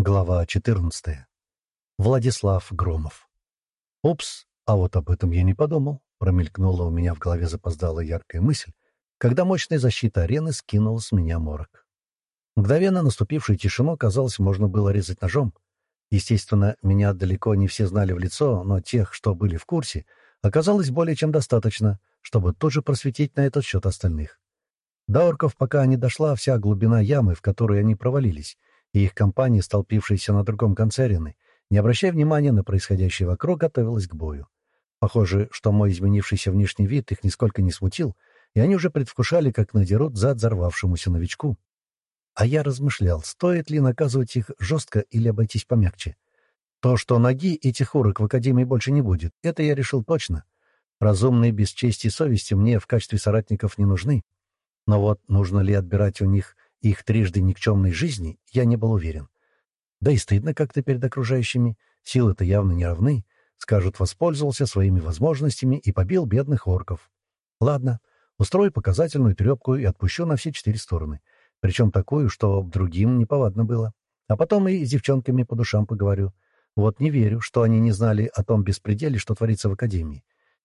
Глава 14. Владислав Громов. «Упс, а вот об этом я не подумал», — промелькнула у меня в голове запоздалая яркая мысль, когда мощная защита арены скинула с меня морок. Мгновенно наступившую тишину, казалось, можно было резать ножом. Естественно, меня далеко не все знали в лицо, но тех, что были в курсе, оказалось более чем достаточно, чтобы тут же просветить на этот счет остальных. До орков пока не дошла вся глубина ямы, в которую они провалились, и их компания, столпившаяся на другом конце арены, не обращая внимания на происходящее вокруг, готовилась к бою. Похоже, что мой изменившийся внешний вид их нисколько не смутил, и они уже предвкушали, как надерут зад взорвавшемуся новичку. А я размышлял, стоит ли наказывать их жестко или обойтись помягче. То, что ноги этих урок в Академии больше не будет, это я решил точно. Разумные без чести и совести мне в качестве соратников не нужны. Но вот нужно ли отбирать у них их трижды никчемной жизни, я не был уверен. Да и стыдно как-то перед окружающими, силы-то явно не равны. Скажут, воспользовался своими возможностями и побил бедных орков. Ладно, устрою показательную трепку и отпущу на все четыре стороны. Причем такую, что другим неповадно было. А потом и с девчонками по душам поговорю. Вот не верю, что они не знали о том беспределе, что творится в Академии.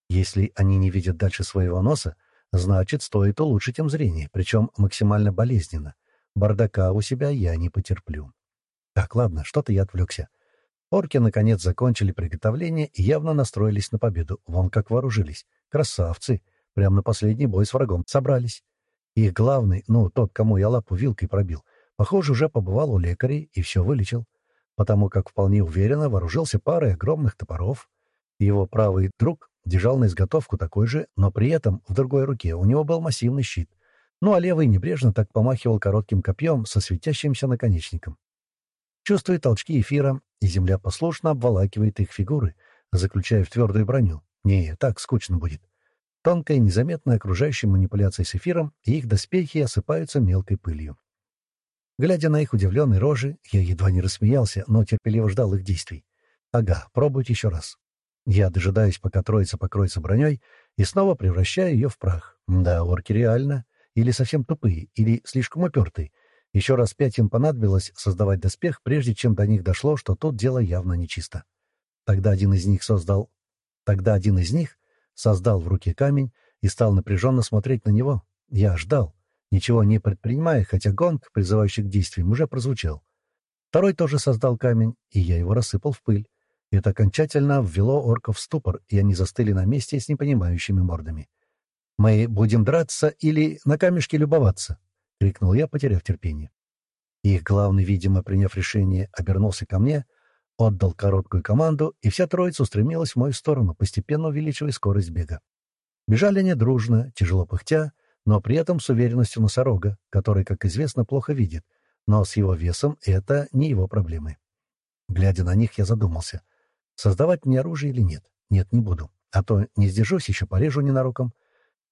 Если они не видят дальше своего носа, значит, стоит улучшить им зрение, причем максимально болезненно. Бардака у себя я не потерплю. Так, ладно, что-то я отвлекся. Орки, наконец, закончили приготовление и явно настроились на победу. Вон как вооружились. Красавцы. Прямо на последний бой с врагом собрались. Их главный, ну, тот, кому я лапу вилкой пробил, похоже, уже побывал у лекарей и все вылечил. Потому как вполне уверенно вооружился парой огромных топоров. Его правый друг держал на изготовку такой же, но при этом в другой руке у него был массивный щит — ну а левый небрежно так помахивал коротким копьем со светящимся наконечником. Чувствуя толчки эфира, и земля послушно обволакивает их фигуры, заключая в твердую броню. Не, так скучно будет. Тонкая, незаметная окружающая манипуляция с эфиром, и их доспехи осыпаются мелкой пылью. Глядя на их удивленные рожи, я едва не рассмеялся, но терпеливо ждал их действий. Ага, пробуйте еще раз. Я дожидаюсь, пока троица покроется броней, и снова превращаю ее в прах. Да, орки реально или совсем тупые, или слишком упертые. Еще раз пять им понадобилось создавать доспех, прежде чем до них дошло, что тут дело явно нечисто. Тогда один из них создал... Тогда один из них создал в руке камень и стал напряженно смотреть на него. Я ждал, ничего не предпринимая, хотя гонг, призывающий к действиям, уже прозвучал. Второй тоже создал камень, и я его рассыпал в пыль. Это окончательно ввело орков в ступор, и они застыли на месте с непонимающими мордами. «Мы будем драться или на камешке любоваться?» — крикнул я, потеряв терпение. Их главный, видимо, приняв решение, обернулся ко мне, отдал короткую команду, и вся троица устремилась в мою сторону, постепенно увеличивая скорость бега. Бежали они дружно, тяжело пыхтя, но при этом с уверенностью носорога, который, как известно, плохо видит, но с его весом это не его проблемы. Глядя на них, я задумался, создавать мне оружие или нет. Нет, не буду, а то не сдержусь, еще порежу ненароком.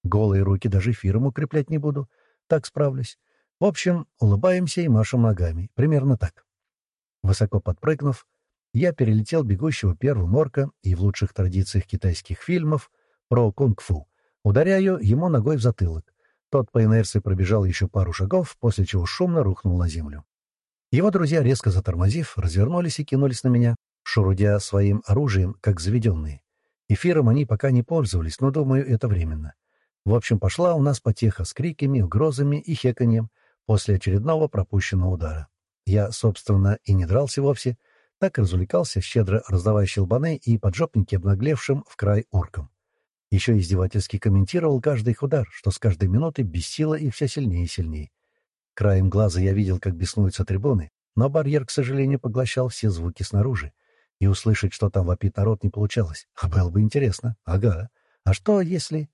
Голые руки даже эфиром укреплять не буду. Так справлюсь. В общем, улыбаемся и машем ногами. Примерно так. Высоко подпрыгнув, я перелетел бегущего первым орка и в лучших традициях китайских фильмов про кунг-фу. Ударяю ему ногой в затылок. Тот по инерции пробежал еще пару шагов, после чего шумно рухнул на землю. Его друзья, резко затормозив, развернулись и кинулись на меня, шурудя своим оружием, как заведенные. Эфиром они пока не пользовались, но, думаю, это временно. В общем, пошла у нас потеха с криками, угрозами и хеканьем после очередного пропущенного удара. Я, собственно, и не дрался вовсе, так развлекался, щедро раздавая щелбаны и поджопники обнаглевшим в край уркам. Еще издевательски комментировал каждый их удар, что с каждой минутой бессило их все сильнее и сильнее. Краем глаза я видел, как беснуются трибуны, но барьер, к сожалению, поглощал все звуки снаружи, и услышать, что там вопит народ, не получалось. А было бы интересно. Ага. А что, если...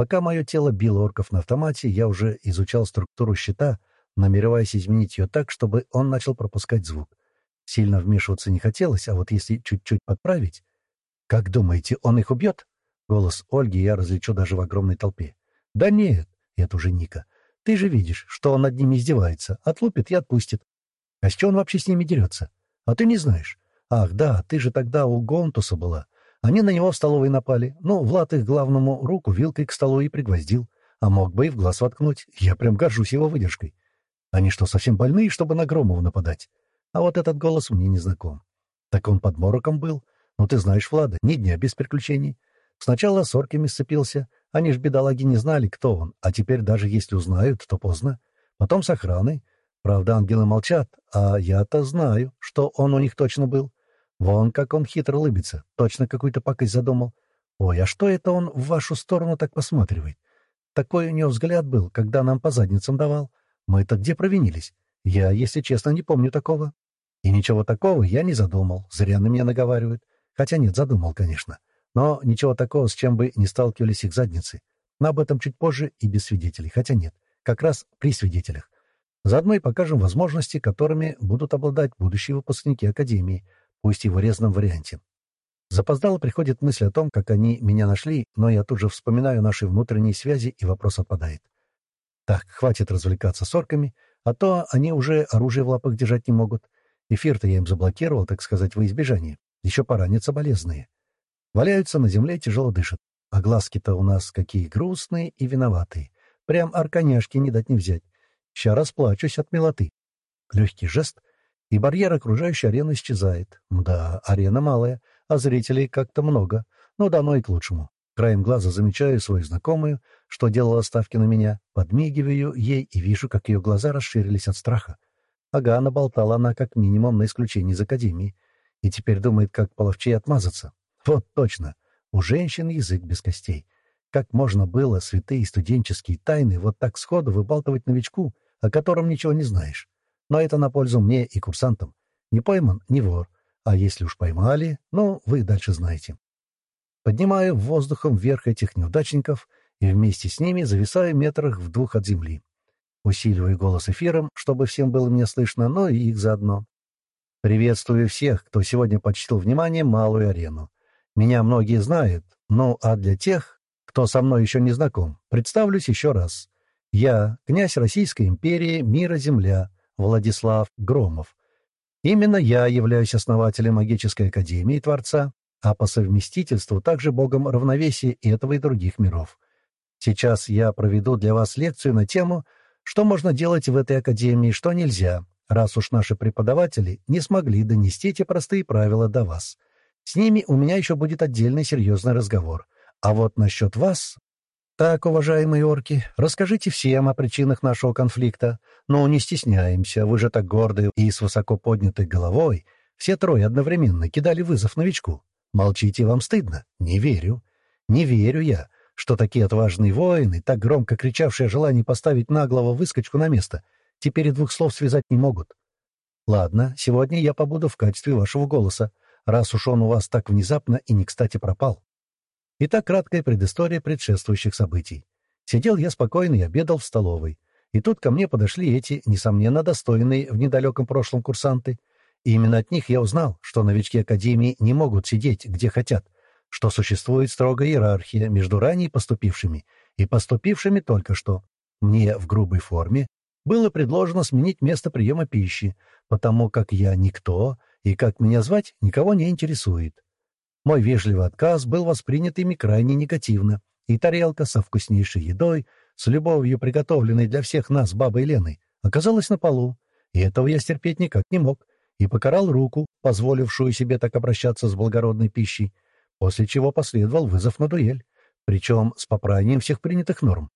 Пока мое тело било орков на автомате, я уже изучал структуру щита, намереваясь изменить ее так, чтобы он начал пропускать звук. Сильно вмешиваться не хотелось, а вот если чуть-чуть подправить... «Как думаете, он их убьет?» Голос Ольги я различу даже в огромной толпе. «Да нет!» — это уже Ника. «Ты же видишь, что он над ними издевается. Отлупит и отпустит. А с чего он вообще с ними дерется? А ты не знаешь. Ах, да, ты же тогда у Гонтуса была. Они на него в столовой напали. Ну, Влад их главному руку вилкой к столу и пригвоздил. А мог бы и в глаз воткнуть. Я прям горжусь его выдержкой. Они что, совсем больные, чтобы на Громову нападать? А вот этот голос мне не знаком. Так он под мороком был. Ну, ты знаешь, Влада, ни дня без приключений. Сначала с орками сцепился. Они ж, бедолаги, не знали, кто он. А теперь даже если узнают, то поздно. Потом с охраной. Правда, ангелы молчат, а я-то знаю, что он у них точно был. Вон как он хитро лыбится. Точно какую-то пакость задумал. Ой, а что это он в вашу сторону так посматривает? Такой у него взгляд был, когда нам по задницам давал. Мы-то где провинились? Я, если честно, не помню такого. И ничего такого я не задумал. Зря на меня наговаривают. Хотя нет, задумал, конечно. Но ничего такого, с чем бы не сталкивались их задницы. Но об этом чуть позже и без свидетелей. Хотя нет, как раз при свидетелях. Заодно и покажем возможности, которыми будут обладать будущие выпускники Академии, пусть и в урезанном варианте. Запоздало приходит мысль о том, как они меня нашли, но я тут же вспоминаю наши внутренние связи, и вопрос отпадает. Так, хватит развлекаться с орками, а то они уже оружие в лапах держать не могут. Эфир-то я им заблокировал, так сказать, во избежание. Еще поранятся болезные. Валяются на земле тяжело дышат. А глазки-то у нас какие грустные и виноватые. Прям арканяшки не дать не взять. Ща расплачусь от милоты. Легкий жест, и барьер окружающей арены исчезает. Да, арена малая, а зрителей как-то много. Но и к лучшему. Краем глаза замечаю свою знакомую, что делала ставки на меня, подмигиваю ей и вижу, как ее глаза расширились от страха. Ага, наболтала она как минимум на исключение из академии. И теперь думает, как половчей отмазаться. Вот точно, у женщин язык без костей. Как можно было святые студенческие тайны вот так сходу выбалтывать новичку, о котором ничего не знаешь? Но это на пользу мне и курсантам. Не пойман, не вор. А если уж поймали, ну, вы дальше знаете. Поднимаю воздухом вверх этих неудачников и вместе с ними зависаю метрах в двух от земли. Усиливаю голос эфиром, чтобы всем было меня слышно, но и их заодно. Приветствую всех, кто сегодня почтил внимание малую арену. Меня многие знают, ну а для тех, кто со мной еще не знаком, представлюсь еще раз. Я, князь Российской империи, мира земля, Владислав Громов, Именно я являюсь основателем магической академии Творца, а по совместительству также богом равновесия этого и других миров. Сейчас я проведу для вас лекцию на тему, что можно делать в этой академии, что нельзя, раз уж наши преподаватели не смогли донести эти простые правила до вас. С ними у меня еще будет отдельный серьезный разговор. А вот насчет вас «Так, уважаемые орки, расскажите всем о причинах нашего конфликта. Но не стесняемся, вы же так горды и с высоко поднятой головой. Все трое одновременно кидали вызов новичку. Молчите, вам стыдно? Не верю. Не верю я, что такие отважные воины, так громко кричавшие о желании поставить наглого выскочку на место, теперь и двух слов связать не могут. Ладно, сегодня я побуду в качестве вашего голоса, раз уж он у вас так внезапно и не кстати пропал. Итак, краткая предыстория предшествующих событий. Сидел я спокойно и обедал в столовой. И тут ко мне подошли эти, несомненно, достойные в недалеком прошлом курсанты. И именно от них я узнал, что новички Академии не могут сидеть, где хотят, что существует строгая иерархия между ранее поступившими и поступившими только что. Мне в грубой форме было предложено сменить место приема пищи, потому как я никто, и как меня звать, никого не интересует. Мой вежливый отказ был воспринят ими крайне негативно, и тарелка со вкуснейшей едой, с любовью приготовленной для всех нас бабой Леной, оказалась на полу, и этого я стерпеть никак не мог, и покарал руку, позволившую себе так обращаться с благородной пищей, после чего последовал вызов на дуэль, причем с поправлением всех принятых норм.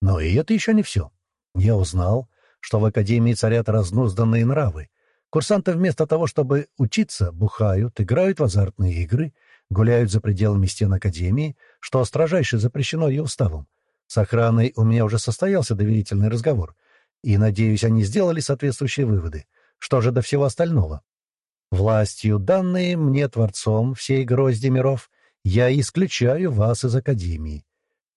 Но и это еще не все. Я узнал, что в Академии царят разнузданные нравы. Курсанты вместо того, чтобы учиться, бухают, играют в азартные игры — гуляют за пределами стен Академии, что строжайше запрещено ее уставом. С охраной у меня уже состоялся доверительный разговор, и, надеюсь, они сделали соответствующие выводы. Что же до всего остального? Властью, данные мне Творцом всей грозди миров, я исключаю вас из Академии.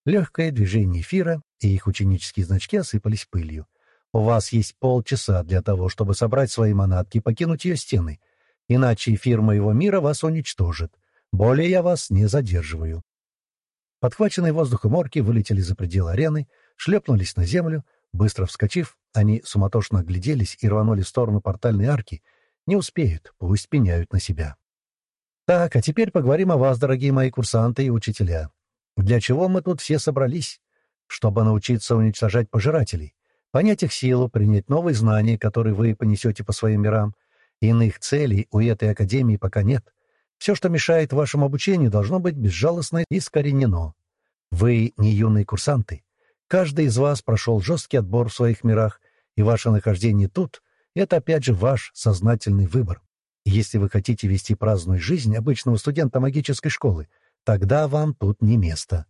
Легкое движение эфира, и их ученические значки осыпались пылью. У вас есть полчаса для того, чтобы собрать свои манатки и покинуть ее стены, иначе эфир моего мира вас уничтожит. Более я вас не задерживаю. Подхваченные воздухом орки вылетели за пределы арены, шлепнулись на землю. Быстро вскочив, они суматошно огляделись и рванули в сторону портальной арки. Не успеют, пусть пеняют на себя. Так, а теперь поговорим о вас, дорогие мои курсанты и учителя. Для чего мы тут все собрались? Чтобы научиться уничтожать пожирателей, понять их силу, принять новые знания, которые вы понесете по своим мирам, Иных целей у этой академии пока нет. Все, что мешает вашему обучению, должно быть безжалостно искоренено. Вы не юные курсанты. Каждый из вас прошел жесткий отбор в своих мирах, и ваше нахождение тут — это, опять же, ваш сознательный выбор. Если вы хотите вести праздную жизнь обычного студента магической школы, тогда вам тут не место.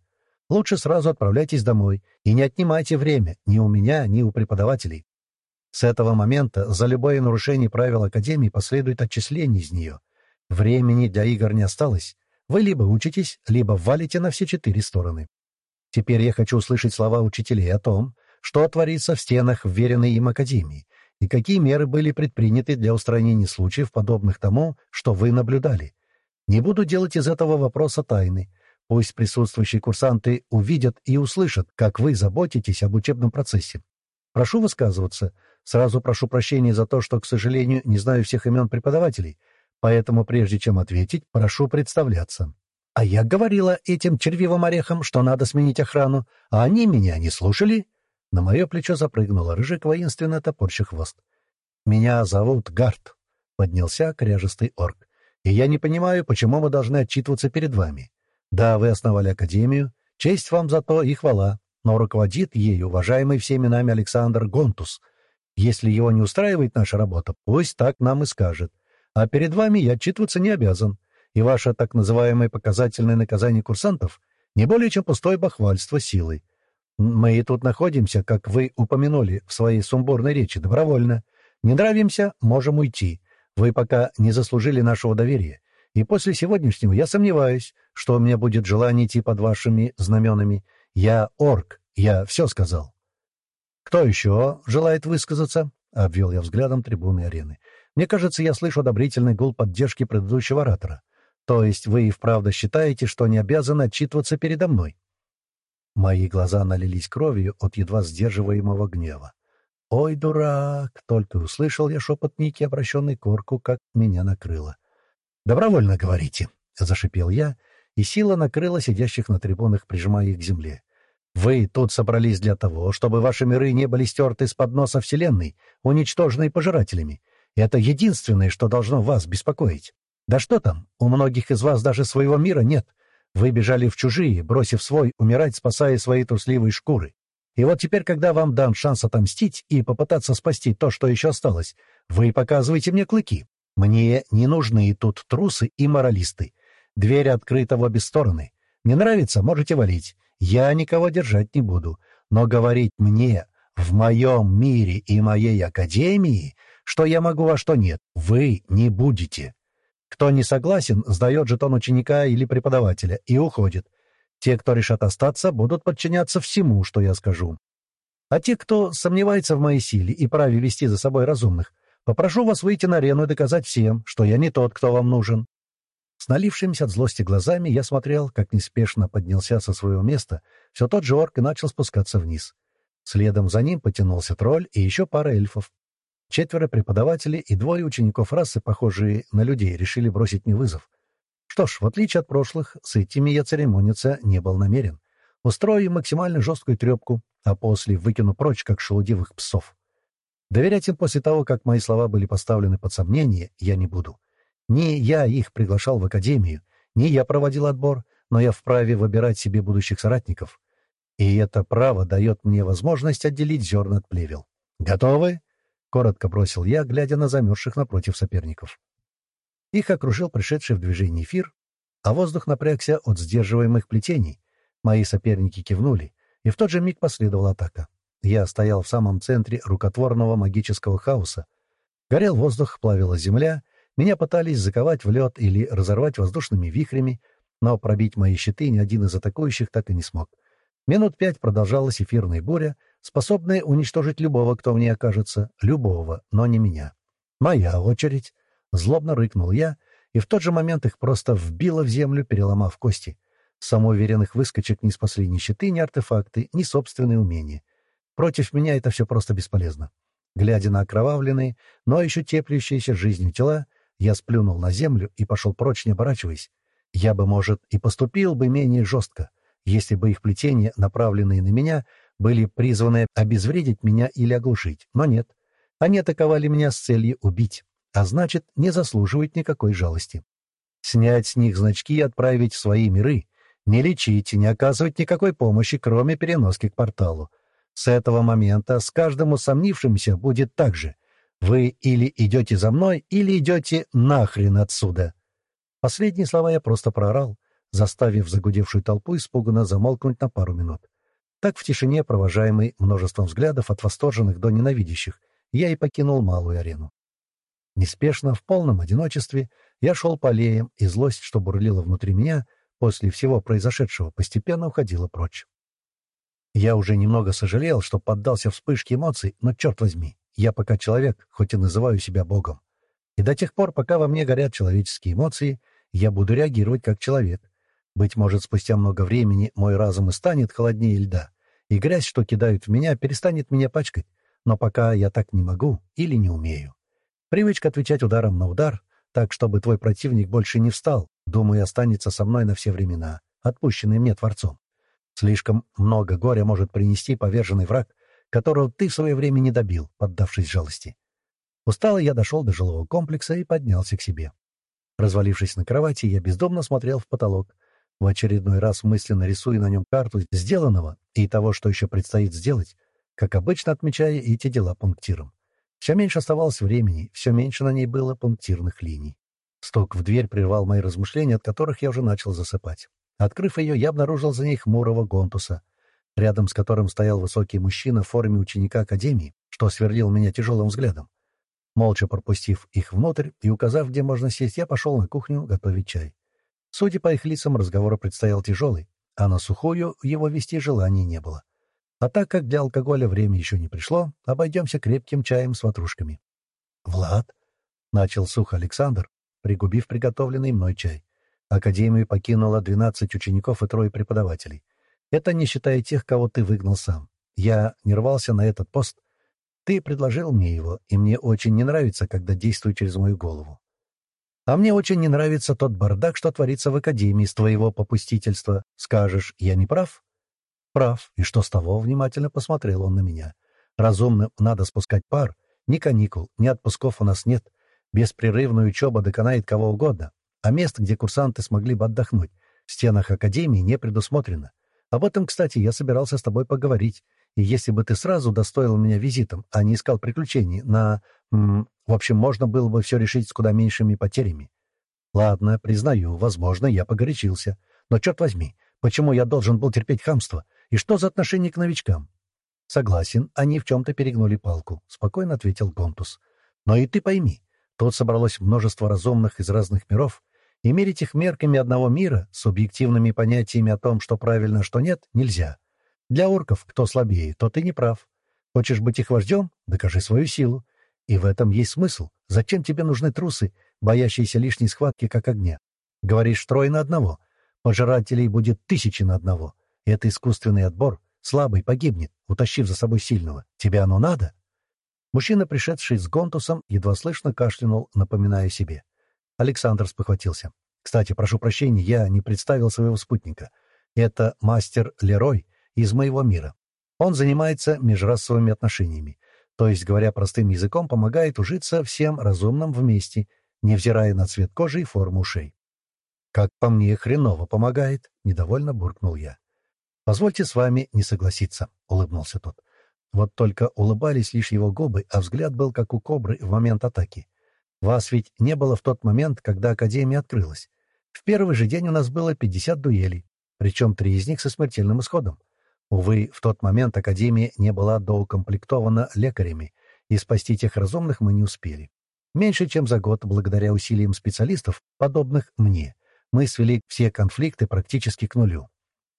Лучше сразу отправляйтесь домой и не отнимайте время ни у меня, ни у преподавателей. С этого момента за любое нарушение правил Академии последует отчисление из нее — Времени для игр не осталось. Вы либо учитесь, либо валите на все четыре стороны. Теперь я хочу услышать слова учителей о том, что творится в стенах вверенной им академии, и какие меры были предприняты для устранения случаев, подобных тому, что вы наблюдали. Не буду делать из этого вопроса тайны. Пусть присутствующие курсанты увидят и услышат, как вы заботитесь об учебном процессе. Прошу высказываться. Сразу прошу прощения за то, что, к сожалению, не знаю всех имен преподавателей — Поэтому, прежде чем ответить, прошу представляться. А я говорила этим червивым орехам, что надо сменить охрану, а они меня не слушали. На мое плечо запрыгнула рыжик, воинственно топорщий хвост. «Меня зовут Гарт», — поднялся кряжестый орк. «И я не понимаю, почему мы должны отчитываться перед вами. Да, вы основали Академию, честь вам за то и хвала, но руководит ей уважаемый всеми нами Александр Гонтус. Если его не устраивает наша работа, пусть так нам и скажет а перед вами я отчитываться не обязан, и ваше так называемое показательное наказание курсантов не более чем пустое бахвальство силой. Мы и тут находимся, как вы упомянули в своей сумбурной речи, добровольно. Не нравимся — можем уйти. Вы пока не заслужили нашего доверия. И после сегодняшнего я сомневаюсь, что у меня будет желание идти под вашими знаменами. Я орк, я все сказал. «Кто еще желает высказаться?» — обвел я взглядом трибуны арены. Мне кажется, я слышу одобрительный гул поддержки предыдущего оратора. То есть вы и вправду считаете, что не обязаны отчитываться передо мной?» Мои глаза налились кровью от едва сдерживаемого гнева. «Ой, дурак!» — только услышал я шепот Ники, обращенный к орку, как меня накрыло. «Добровольно говорите!» — зашипел я, и сила накрыла сидящих на трибунах, прижимая их к земле. «Вы тут собрались для того, чтобы ваши миры не были стерты с-под носа Вселенной, уничтоженной пожирателями. Это единственное, что должно вас беспокоить. Да что там, у многих из вас даже своего мира нет. Вы бежали в чужие, бросив свой, умирать, спасая свои трусливые шкуры. И вот теперь, когда вам дан шанс отомстить и попытаться спасти то, что еще осталось, вы показываете мне клыки. Мне не нужны тут трусы и моралисты. Дверь открыта в обе стороны. Не нравится — можете валить. Я никого держать не буду. Но говорить мне, в моем мире и моей академии, что я могу, а что нет. Вы не будете. Кто не согласен, сдает жетон ученика или преподавателя и уходит. Те, кто решат остаться, будут подчиняться всему, что я скажу. А те, кто сомневается в моей силе и праве вести за собой разумных, попрошу вас выйти на арену и доказать всем, что я не тот, кто вам нужен. С налившимися от злости глазами я смотрел, как неспешно поднялся со своего места все тот же орк и начал спускаться вниз. Следом за ним потянулся тролль и еще пара эльфов. Четверо преподавателей и двое учеников расы, похожие на людей, решили бросить мне вызов. Что ж, в отличие от прошлых, с этими я церемониться не был намерен. Устрою максимально жесткую трепку, а после выкину прочь, как шелудивых псов. Доверять им после того, как мои слова были поставлены под сомнение, я не буду. Не я их приглашал в академию, не я проводил отбор, но я вправе выбирать себе будущих соратников. И это право дает мне возможность отделить зерна от плевел. Готовы? Коротко бросил я, глядя на замерзших напротив соперников. Их окружил пришедший в движение эфир, а воздух напрягся от сдерживаемых плетений. Мои соперники кивнули, и в тот же миг последовала атака. Я стоял в самом центре рукотворного магического хаоса. Горел воздух, плавила земля, меня пытались заковать в лед или разорвать воздушными вихрями, но пробить мои щиты ни один из атакующих так и не смог. Минут пять продолжалась эфирная буря, способная уничтожить любого, кто в ней окажется, любого, но не меня. «Моя очередь!» — злобно рыкнул я, и в тот же момент их просто вбило в землю, переломав кости. Самоуверенных выскочек не спасли ни щиты, ни артефакты, ни собственные умения. Против меня это все просто бесполезно. Глядя на окровавленные, но еще теплящиеся жизнью тела, я сплюнул на землю и пошел прочь, не оборачиваясь. Я бы, может, и поступил бы менее жестко, если бы их плетения, направленные на меня, были призваны обезвредить меня или оглушить, но нет. Они атаковали меня с целью убить. а значит, не заслуживают никакой жалости. Снять с них значки и отправить в свои миры, не лечить, не оказывать никакой помощи, кроме переноски к порталу. С этого момента с каждым усомнившимся будет так же. Вы или идете за мной, или идете нахрен отсюда. Последние слова я просто проорал, заставив загудевшую толпу испуганно замолкнуть на пару минут. Так в тишине, провожаемый множеством взглядов от восторженных до ненавидящих, я и покинул малую арену. Неспешно, в полном одиночестве, я шел по аллеям, и злость, что бурлила внутри меня, после всего произошедшего, постепенно уходила прочь. Я уже немного сожалел, что поддался вспышке эмоций, но, черт возьми, я пока человек, хоть и называю себя Богом. И до тех пор, пока во мне горят человеческие эмоции, я буду реагировать как человек. Быть может, спустя много времени мой разум и станет холоднее льда, и грязь, что кидают в меня, перестанет меня пачкать, но пока я так не могу или не умею. Привычка отвечать ударом на удар, так, чтобы твой противник больше не встал, думаю, останется со мной на все времена, отпущенный мне Творцом. Слишком много горя может принести поверженный враг, которого ты в свое время не добил, поддавшись жалости. Усталый я дошел до жилого комплекса и поднялся к себе. Развалившись на кровати, я бездомно смотрел в потолок, в очередной раз мысленно рисуя на нем карту сделанного и того, что еще предстоит сделать, как обычно отмечая эти дела пунктиром. Все меньше оставалось времени, все меньше на ней было пунктирных линий. Стук в дверь прервал мои размышления, от которых я уже начал засыпать. Открыв ее, я обнаружил за ней хмурого Гонтуса, рядом с которым стоял высокий мужчина в форме ученика Академии, что сверлил меня тяжелым взглядом. Молча пропустив их внутрь и указав, где можно сесть, я пошел на кухню готовить чай. Судя по их лицам, разговор предстоял тяжелый, а на сухую его вести желания не было. А так как для алкоголя время еще не пришло, обойдемся крепким чаем с ватрушками. — Влад, — начал сухо Александр, пригубив приготовленный мной чай. Академию покинуло двенадцать учеников и трое преподавателей. Это не считая тех, кого ты выгнал сам. Я не рвался на этот пост. Ты предложил мне его, и мне очень не нравится, когда действую через мою голову. А мне очень не нравится тот бардак, что творится в Академии с твоего попустительства. Скажешь, я не прав? Прав. И что с того? Внимательно посмотрел он на меня. Разумным надо спускать пар. Ни каникул, ни отпусков у нас нет. Беспрерывная учеба доконает кого угодно. А мест, где курсанты смогли бы отдохнуть, в стенах Академии не предусмотрено. Об этом, кстати, я собирался с тобой поговорить. И если бы ты сразу достоил меня визитом, а не искал приключений на... в общем, можно было бы все решить с куда меньшими потерями. Ладно, признаю, возможно, я погорячился. Но, черт возьми, почему я должен был терпеть хамство? И что за отношение к новичкам? Согласен, они в чем-то перегнули палку, — спокойно ответил Гонтус. Но и ты пойми, тут собралось множество разумных из разных миров, и мерить их мерками одного мира, субъективными понятиями о том, что правильно, что нет, нельзя. Для орков, кто слабее, то ты не прав. Хочешь быть их вождем? Докажи свою силу. И в этом есть смысл. Зачем тебе нужны трусы, боящиеся лишней схватки, как огня? Говоришь, трое на одного. Пожирателей будет тысячи на одного. Это искусственный отбор. Слабый погибнет, утащив за собой сильного. Тебе оно надо?» Мужчина, пришедший с Гонтусом, едва слышно кашлянул, напоминая себе. Александр спохватился. «Кстати, прошу прощения, я не представил своего спутника. Это мастер Лерой из моего мира. Он занимается межрасовыми отношениями. То есть, говоря простым языком, помогает ужиться всем разумным вместе, невзирая на цвет кожи и форму ушей. «Как по мне, хреново помогает», — недовольно буркнул я. «Позвольте с вами не согласиться», — улыбнулся тот. Вот только улыбались лишь его губы, а взгляд был как у кобры в момент атаки. «Вас ведь не было в тот момент, когда Академия открылась. В первый же день у нас было 50 дуэлей, причем три из них со смертельным исходом. Увы, в тот момент Академия не была доукомплектована лекарями, и спасти тех разумных мы не успели. Меньше чем за год, благодаря усилиям специалистов, подобных мне, мы свели все конфликты практически к нулю.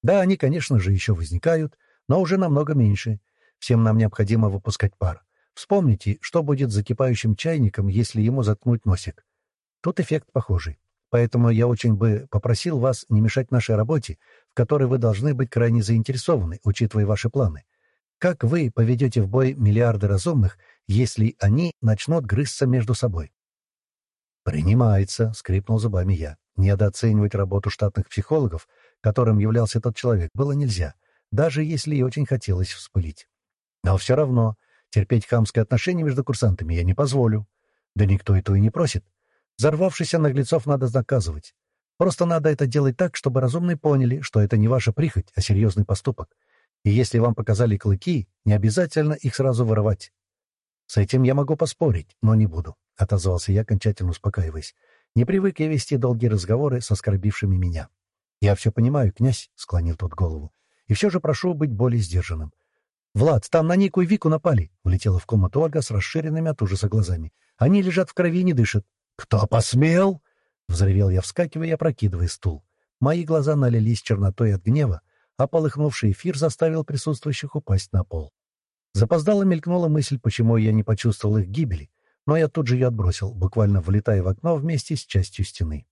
Да, они, конечно же, еще возникают, но уже намного меньше. Всем нам необходимо выпускать пар. Вспомните, что будет с закипающим чайником, если ему заткнуть носик. Тут эффект похожий. Поэтому я очень бы попросил вас не мешать нашей работе, в которой вы должны быть крайне заинтересованы, учитывая ваши планы. Как вы поведете в бой миллиарды разумных, если они начнут грызться между собой? «Принимается», — скрипнул зубами я. Недооценивать работу штатных психологов — которым являлся тот человек, было нельзя, даже если и очень хотелось вспылить. Но все равно терпеть хамское отношение между курсантами я не позволю. Да никто этого и не просит. Зарвавшихся наглецов надо наказывать. Просто надо это делать так, чтобы разумные поняли, что это не ваша прихоть, а серьезный поступок. И если вам показали клыки, не обязательно их сразу воровать. С этим я могу поспорить, но не буду, — отозвался я, окончательно успокаиваясь. Не привык я вести долгие разговоры с оскорбившими меня. «Я все понимаю, князь», — склонил тот голову. «И все же прошу быть более сдержанным. «Влад, там на Нику и Вику напали!» — влетела в комнату Ольга с расширенными от ужаса глазами. «Они лежат в крови и не дышат». «Кто посмел?» — взревел я, вскакивая и опрокидывая стул. Мои глаза налились чернотой от гнева, а полыхнувший эфир заставил присутствующих упасть на пол. Запоздало мелькнула мысль, почему я не почувствовал их гибели, но я тут же ее отбросил, буквально влетая в окно вместе с частью стены.